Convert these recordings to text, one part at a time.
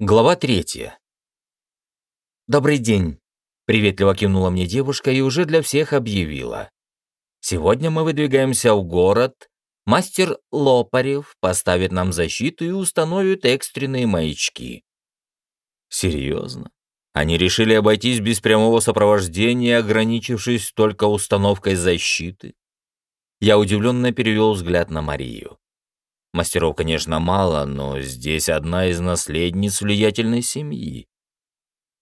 Глава третья. «Добрый день», — приветливо кивнула мне девушка и уже для всех объявила. «Сегодня мы выдвигаемся в город. Мастер Лопарев поставит нам защиту и установит экстренные маячки». «Серьезно? Они решили обойтись без прямого сопровождения, ограничившись только установкой защиты?» Я удивленно перевел взгляд на Марию. Мастеров, конечно, мало, но здесь одна из наследниц влиятельной семьи.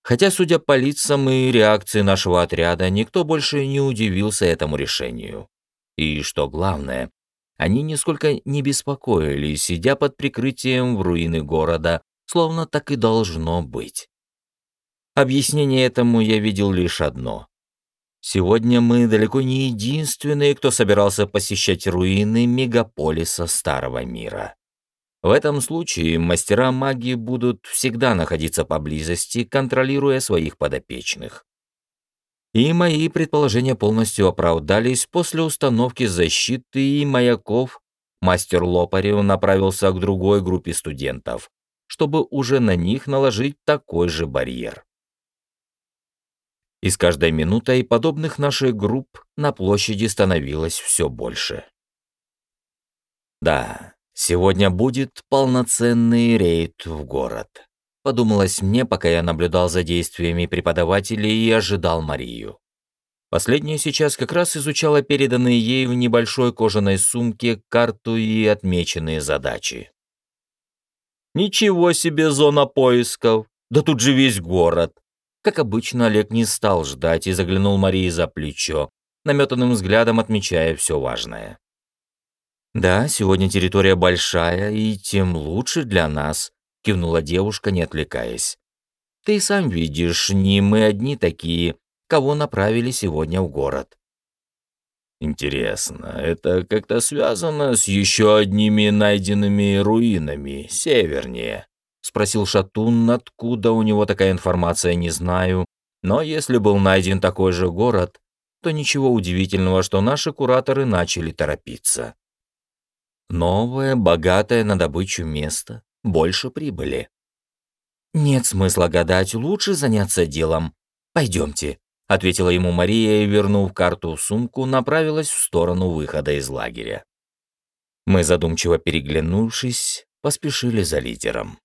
Хотя, судя по лицам и реакции нашего отряда, никто больше не удивился этому решению. И, что главное, они нисколько не беспокоились, сидя под прикрытием в руины города, словно так и должно быть. Объяснение этому я видел лишь одно. Сегодня мы далеко не единственные, кто собирался посещать руины мегаполиса Старого Мира. В этом случае мастера магии будут всегда находиться поблизости, контролируя своих подопечных. И мои предположения полностью оправдались после установки защиты и маяков. Мастер Лопарев направился к другой группе студентов, чтобы уже на них наложить такой же барьер. И с каждой минутой подобных наших групп на площади становилось все больше. Да, сегодня будет полноценный рейд в город. Подумалось мне, пока я наблюдал за действиями преподавателей и ожидал Марию. Последняя сейчас как раз изучала переданные ей в небольшой кожаной сумке карту и отмеченные задачи. «Ничего себе зона поисков! Да тут же весь город!» Как обычно, Олег не стал ждать и заглянул Марии за плечо, наметанным взглядом отмечая все важное. «Да, сегодня территория большая, и тем лучше для нас», — кивнула девушка, не отвлекаясь. «Ты сам видишь, не мы одни такие, кого направили сегодня в город». «Интересно, это как-то связано с еще одними найденными руинами севернее?» — спросил Шатун, откуда у него такая информация, не знаю. Но если был найден такой же город, то ничего удивительного, что наши кураторы начали торопиться. Новое, богатое на добычу место, больше прибыли. «Нет смысла гадать, лучше заняться делом. Пойдемте», — ответила ему Мария и, вернув карту в сумку, направилась в сторону выхода из лагеря. Мы, задумчиво переглянувшись, поспешили за лидером.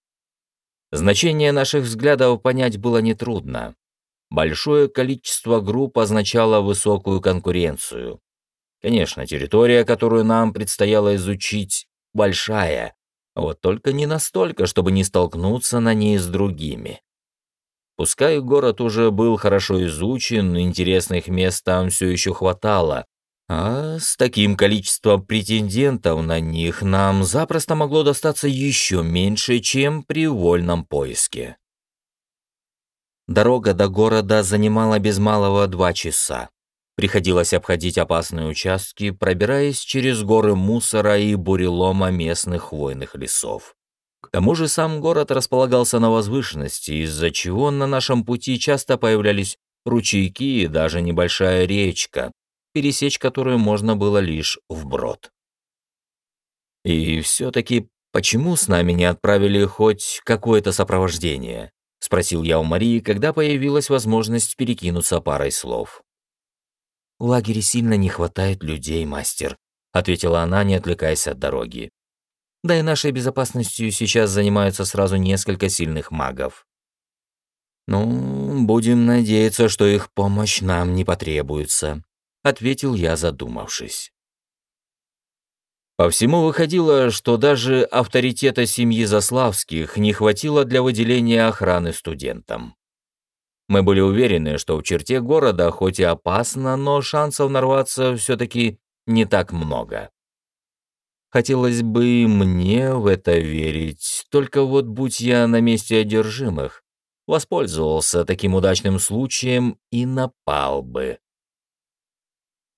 Значение наших взглядов понять было нетрудно. Большое количество групп означало высокую конкуренцию. Конечно, территория, которую нам предстояло изучить, большая, вот только не настолько, чтобы не столкнуться на ней с другими. Пускай город уже был хорошо изучен, интересных мест там все еще хватало, а с таким количеством претендентов на них нам запросто могло достаться еще меньше, чем при вольном поиске. Дорога до города занимала без малого два часа. Приходилось обходить опасные участки, пробираясь через горы мусора и бурелома местных хвойных лесов. К тому же сам город располагался на возвышенности, из-за чего на нашем пути часто появлялись ручейки и даже небольшая речка, пересечь которую можно было лишь вброд. И все-таки почему с нами не отправили хоть какое-то сопровождение? Спросил я у Марии, когда появилась возможность перекинуться парой слов. «В лагере сильно не хватает людей, мастер», — ответила она, не отвлекаясь от дороги. «Да и нашей безопасностью сейчас занимаются сразу несколько сильных магов». «Ну, будем надеяться, что их помощь нам не потребуется», ответил я, задумавшись. По всему выходило, что даже авторитета семьи Заславских не хватило для выделения охраны студентам. Мы были уверены, что в черте города хоть и опасно, но шансов нарваться все-таки не так много. Хотелось бы мне в это верить, только вот будь я на месте одержимых, воспользовался таким удачным случаем и напал бы.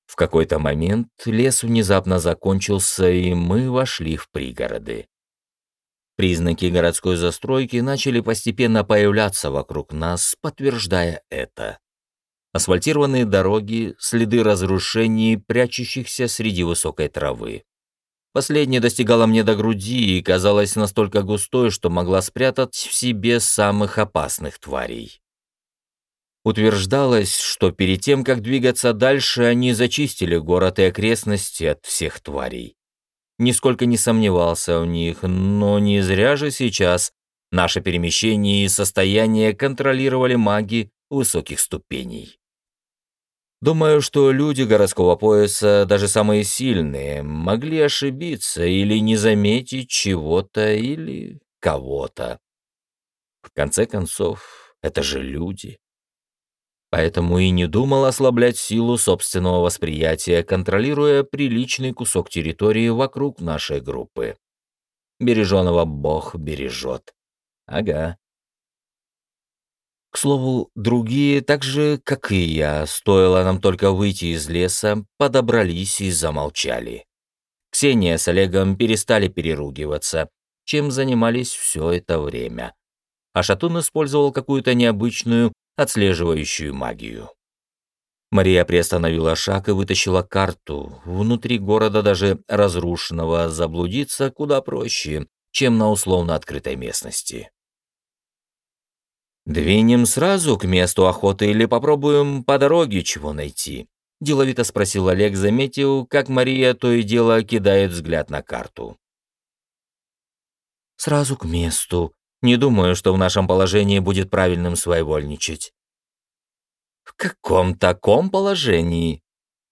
В какой-то момент лес внезапно закончился, и мы вошли в пригороды. Признаки городской застройки начали постепенно появляться вокруг нас, подтверждая это. Асфальтированные дороги, следы разрушений, прячущихся среди высокой травы. Последняя достигала мне до груди и казалась настолько густой, что могла спрятать в себе самых опасных тварей. Утверждалось, что перед тем, как двигаться дальше, они зачистили город и окрестности от всех тварей. Нисколько не сомневался в них, но не зря же сейчас наше перемещение и состояние контролировали маги высоких ступеней. Думаю, что люди городского пояса, даже самые сильные, могли ошибиться или не заметить чего-то или кого-то. В конце концов, это же люди. Поэтому и не думал ослаблять силу собственного восприятия, контролируя приличный кусок территории вокруг нашей группы. Береженого Бог бережет. Ага. К слову, другие, так же, как и я, стоило нам только выйти из леса, подобрались и замолчали. Ксения с Олегом перестали переругиваться, чем занимались все это время. А Шатун использовал какую-то необычную, отслеживающую магию. Мария приостановила шаг и вытащила карту. Внутри города, даже разрушенного, заблудиться куда проще, чем на условно открытой местности. «Двинем сразу к месту охоты или попробуем по дороге чего найти?» – деловито спросил Олег, заметил, как Мария то и дело кидает взгляд на карту. «Сразу к месту. Не думаю, что в нашем положении будет правильным своевольничать». «В каком таком положении?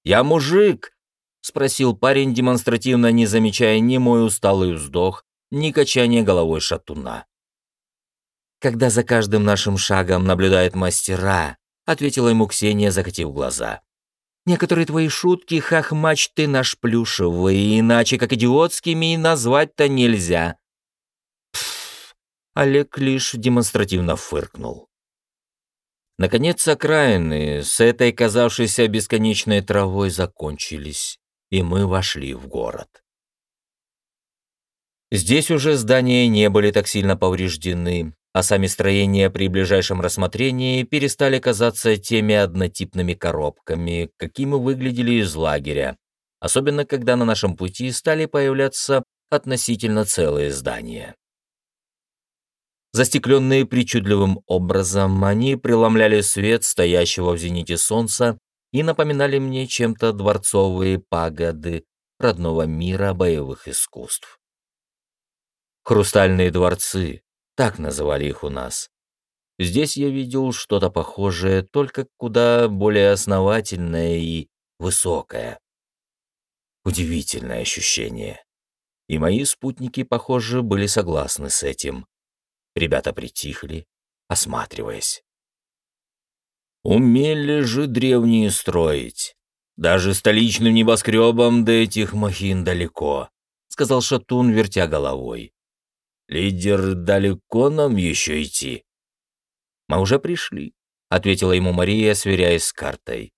Я мужик!» – спросил парень, демонстративно не замечая ни мой усталый вздох, ни качание головой шатуна когда за каждым нашим шагом наблюдают мастера», — ответила ему Ксения, закатив глаза. «Некоторые твои шутки, хахмач, ты наш плюшевый, иначе как идиотскими назвать-то нельзя». Олег лишь демонстративно фыркнул. Наконец окраины с этой казавшейся бесконечной травой закончились, и мы вошли в город. Здесь уже здания не были так сильно повреждены, а сами строения при ближайшем рассмотрении перестали казаться теми однотипными коробками, какими выглядели из лагеря, особенно когда на нашем пути стали появляться относительно целые здания. Застекленные причудливым образом, они преломляли свет стоящего в зените солнца и напоминали мне чем-то дворцовые пагоды родного мира боевых искусств. Хрустальные дворцы, так называли их у нас. Здесь я видел что-то похожее, только куда более основательное и высокое. Удивительное ощущение. И мои спутники, похоже, были согласны с этим. Ребята притихли, осматриваясь. Умели же древние строить. Даже столичным небоскребам до этих махин далеко, сказал Шатун, вертя головой. «Лидер, далеко нам еще идти?» «Мы уже пришли», — ответила ему Мария, сверяясь с картой.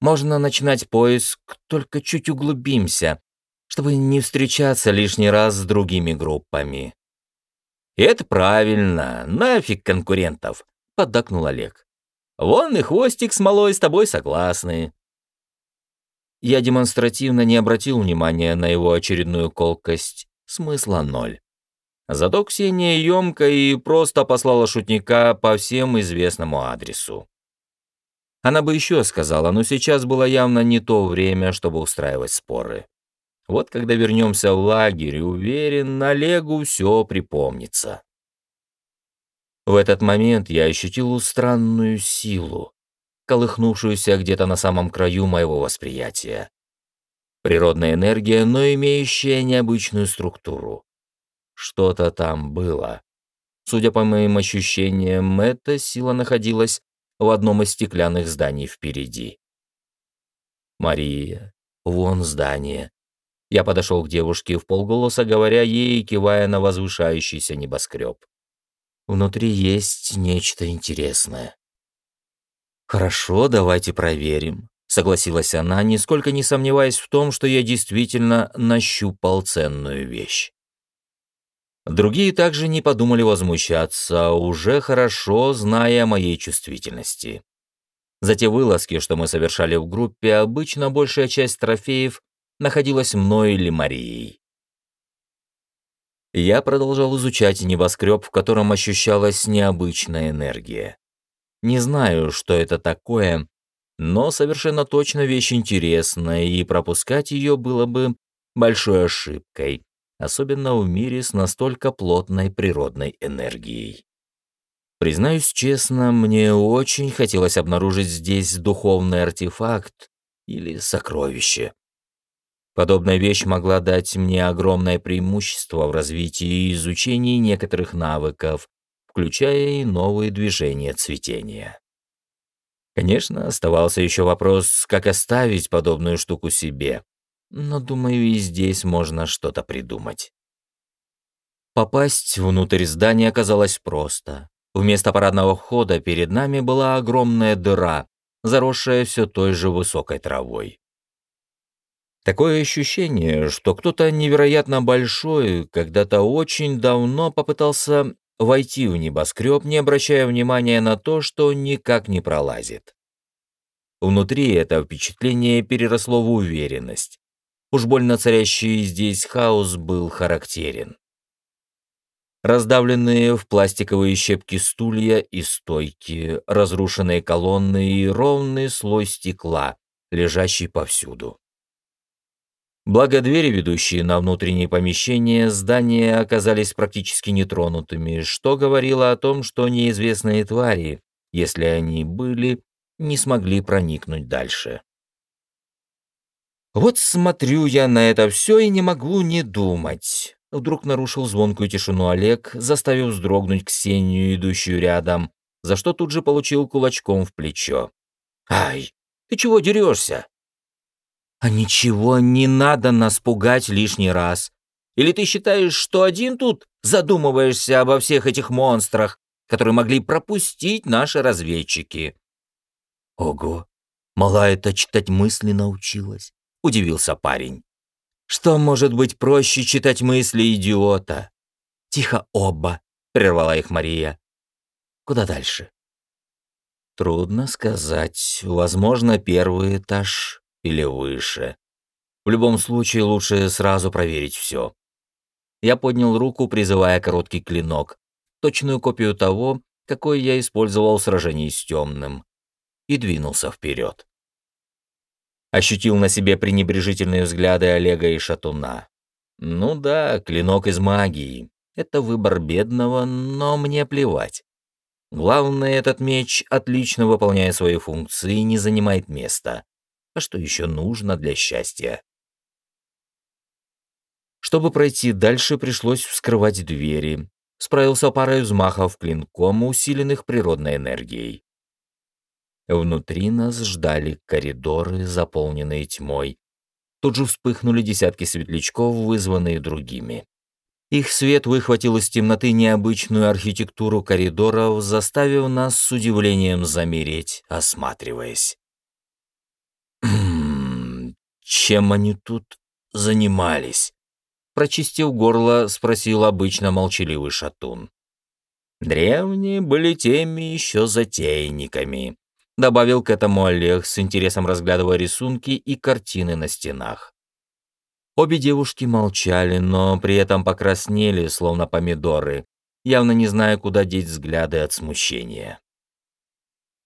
«Можно начинать поиск, только чуть углубимся, чтобы не встречаться лишний раз с другими группами». «И это правильно, нафиг конкурентов», — поддакнул Олег. «Вон и хвостик с малой с тобой согласны». Я демонстративно не обратил внимания на его очередную колкость, смысла ноль. Зато Ксения емко и просто послала шутника по всем известному адресу. Она бы еще сказала, но сейчас было явно не то время, чтобы устраивать споры. Вот когда вернемся в лагерь, уверен, Олегу все припомнится. В этот момент я ощутил странную силу, колыхнувшуюся где-то на самом краю моего восприятия. Природная энергия, но имеющая необычную структуру. Что-то там было. Судя по моим ощущениям, эта сила находилась в одном из стеклянных зданий впереди. «Мария, вон здание». Я подошел к девушке в полголоса, говоря ей кивая на возвышающийся небоскреб. «Внутри есть нечто интересное». «Хорошо, давайте проверим», — согласилась она, нисколько не сомневаясь в том, что я действительно нащупал ценную вещь. Другие также не подумали возмущаться, уже хорошо зная о моей чувствительности. За те вылазки, что мы совершали в группе, обычно большая часть трофеев находилась мной или Марией. Я продолжал изучать небоскреб, в котором ощущалась необычная энергия. Не знаю, что это такое, но совершенно точно вещь интересная, и пропускать ее было бы большой ошибкой, особенно в мире с настолько плотной природной энергией. Признаюсь честно, мне очень хотелось обнаружить здесь духовный артефакт или сокровище. Подобная вещь могла дать мне огромное преимущество в развитии и изучении некоторых навыков, включая и новые движения цветения. Конечно, оставался еще вопрос, как оставить подобную штуку себе, но, думаю, и здесь можно что-то придумать. Попасть внутрь здания оказалось просто. Вместо парадного входа перед нами была огромная дыра, заросшая все той же высокой травой. Такое ощущение, что кто-то невероятно большой когда-то очень давно попытался войти в небоскреб, не обращая внимания на то, что никак не пролазит. Внутри это впечатление переросло в уверенность. Уж больно царящий здесь хаос был характерен раздавленные в пластиковые щепки стулья и стойки, разрушенные колонны и ровный слой стекла, лежащий повсюду. Благо двери, ведущие на внутренние помещения здания, оказались практически нетронутыми, что говорило о том, что неизвестные твари, если они были, не смогли проникнуть дальше. Вот смотрю я на это все и не могу не думать. Вдруг нарушил звонкую тишину Олег, заставив вздрогнуть Ксению, идущую рядом, за что тут же получил кулачком в плечо. «Ай, ты чего дерешься?» «А ничего, не надо нас пугать лишний раз. Или ты считаешь, что один тут задумываешься обо всех этих монстрах, которые могли пропустить наши разведчики?» «Ого, мала это читать мысли научилась», — удивился парень. Что может быть проще читать мысли идиота? Тихо оба, прервала их Мария. Куда дальше? Трудно сказать. Возможно, первый этаж или выше. В любом случае, лучше сразу проверить все. Я поднял руку, призывая короткий клинок, точную копию того, какой я использовал в сражении с темным, и двинулся вперед ощутил на себе пренебрежительные взгляды Олега и Шатуна. Ну да, клинок из магии. Это выбор бедного, но мне плевать. Главное, этот меч отлично выполняет свои функции и не занимает места. А что еще нужно для счастья? Чтобы пройти дальше, пришлось вскрывать двери. Справился парой взмахов клинком, усиленных природной энергией. Внутри нас ждали коридоры, заполненные тьмой. Тут же вспыхнули десятки светлячков, вызванные другими. Их свет выхватил из темноты необычную архитектуру коридоров, заставив нас с удивлением замереть, осматриваясь. «Чем они тут занимались?» Прочистив горло, спросил обычно молчаливый шатун. Древние были теми еще затейниками, Добавил к этому Олег, с интересом разглядывая рисунки и картины на стенах. Обе девушки молчали, но при этом покраснели, словно помидоры, явно не зная, куда деть взгляды от смущения.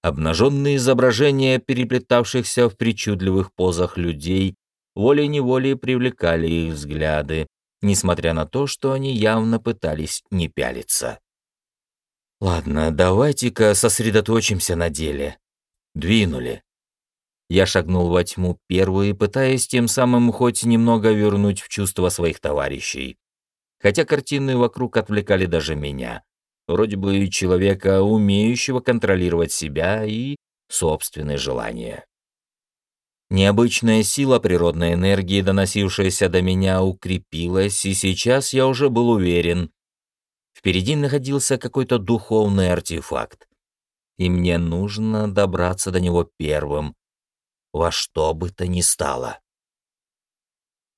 Обнаженные изображения переплетавшихся в причудливых позах людей волей-неволей привлекали их взгляды, несмотря на то, что они явно пытались не пялиться. «Ладно, давайте-ка сосредоточимся на деле», Двинули. Я шагнул во тьму первый, пытаясь тем самым хоть немного вернуть в чувство своих товарищей. Хотя картины вокруг отвлекали даже меня. Вроде бы человека, умеющего контролировать себя и собственные желания. Необычная сила природной энергии, доносившаяся до меня, укрепилась, и сейчас я уже был уверен. Впереди находился какой-то духовный артефакт и мне нужно добраться до него первым, во что бы то ни стало.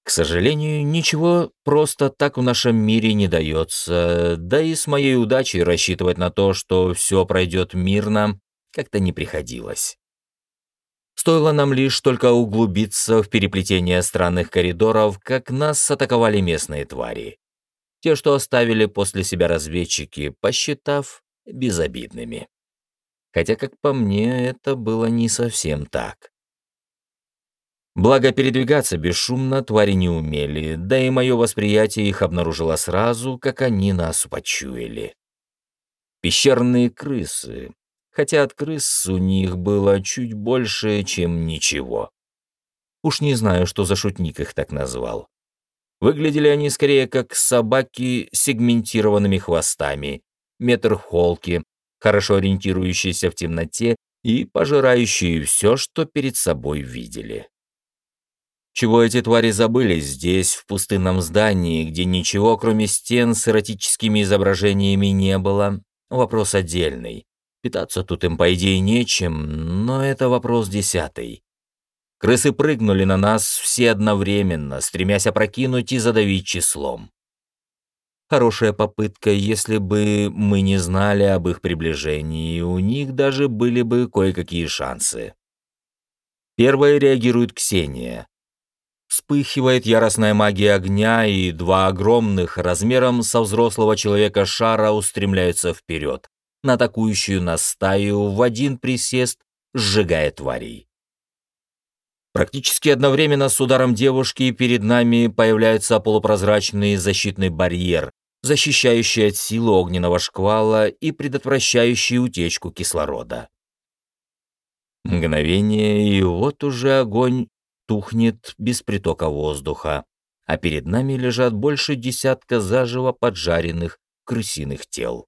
К сожалению, ничего просто так в нашем мире не дается, да и с моей удачей рассчитывать на то, что все пройдет мирно, как-то не приходилось. Стоило нам лишь только углубиться в переплетение странных коридоров, как нас атаковали местные твари. Те, что оставили после себя разведчики, посчитав безобидными. Хотя, как по мне, это было не совсем так. Благо, передвигаться бесшумно твари не умели, да и мое восприятие их обнаружило сразу, как они нас почуяли. Пещерные крысы, хотя от крыс у них было чуть больше, чем ничего. Уж не знаю, что за шутник их так назвал. Выглядели они скорее как собаки с сегментированными хвостами, метр холки, хорошо ориентирующиеся в темноте и пожирающие все, что перед собой видели. Чего эти твари забыли здесь, в пустынном здании, где ничего, кроме стен с эротическими изображениями не было, вопрос отдельный. Питаться тут им, по идее, нечем, но это вопрос десятый. Крысы прыгнули на нас все одновременно, стремясь опрокинуть и задавить числом. Хорошая попытка, если бы мы не знали об их приближении, у них даже были бы кое-какие шансы. Первая реагирует Ксения. Вспыхивает яростная магия огня, и два огромных, размером со взрослого человека шара, устремляются вперед, на атакующую нас стаю в один присест, сжигая тварей. Практически одновременно с ударом девушки перед нами появляется полупрозрачный защитный барьер, защищающий от силы огненного шквала и предотвращающий утечку кислорода. Мгновение, и вот уже огонь тухнет без притока воздуха, а перед нами лежат больше десятка заживо поджаренных крысиных тел.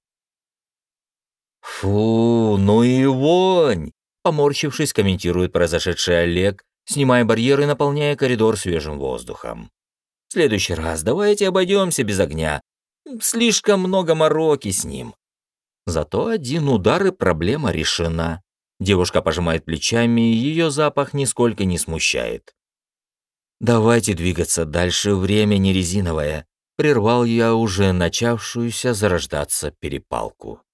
«Фу, ну и вонь!» Поморщившись, комментирует произошедший Олег, снимая барьеры и наполняя коридор свежим воздухом. «В следующий раз давайте обойдемся без огня. Слишком много мороки с ним». Зато один удар и проблема решена. Девушка пожимает плечами, и ее запах нисколько не смущает. «Давайте двигаться дальше, время не резиновое», — прервал я уже начавшуюся зарождаться перепалку.